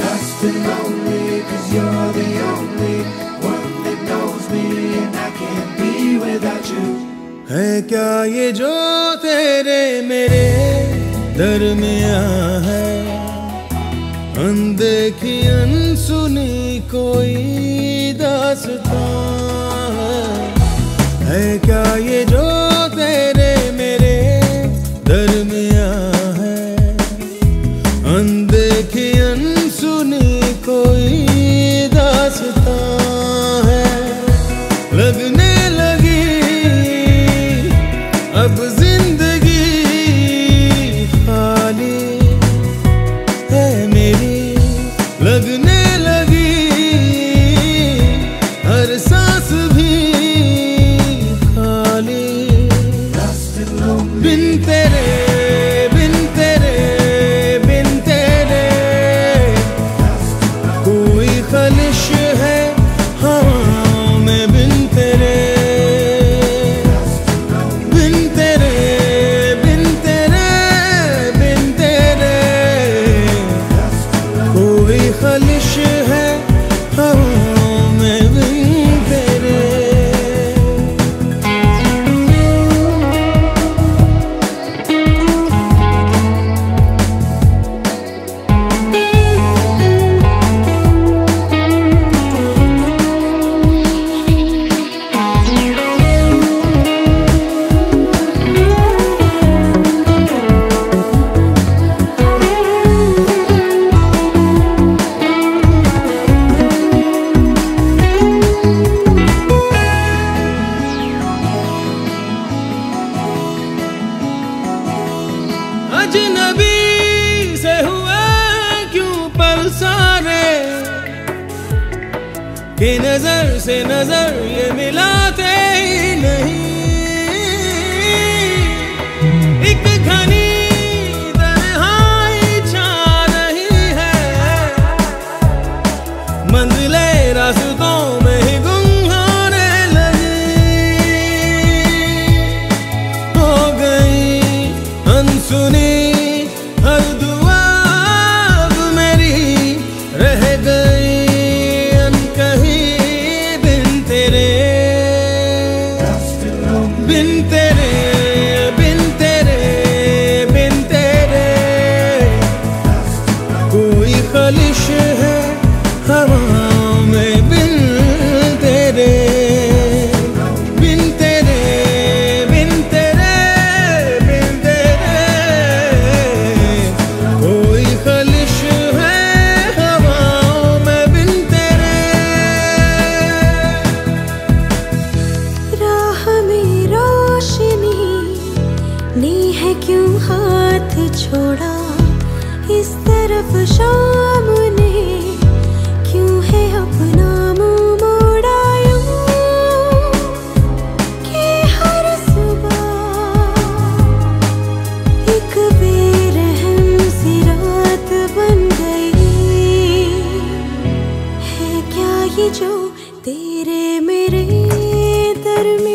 Lost and lonely, cause you're the only one that knows me and I can't be without you. है क्या ये जो तेरे मेरे दरमिया है अनदेखी अनसुनी कोई दास्तां है क्या ये जो अनदेखी अनसुनी कोई दासता है। लगने लगी अब जी कि नज़र से नज़र ये मिलाते ही नहीं। छोड़ा। इस तरफ़ शाम ने क्यों है अपना मुँह मोड़ा कि हर सुबह एक बेरहम सी रात बन गई। है क्या ये जो तेरे मेरे दरमियान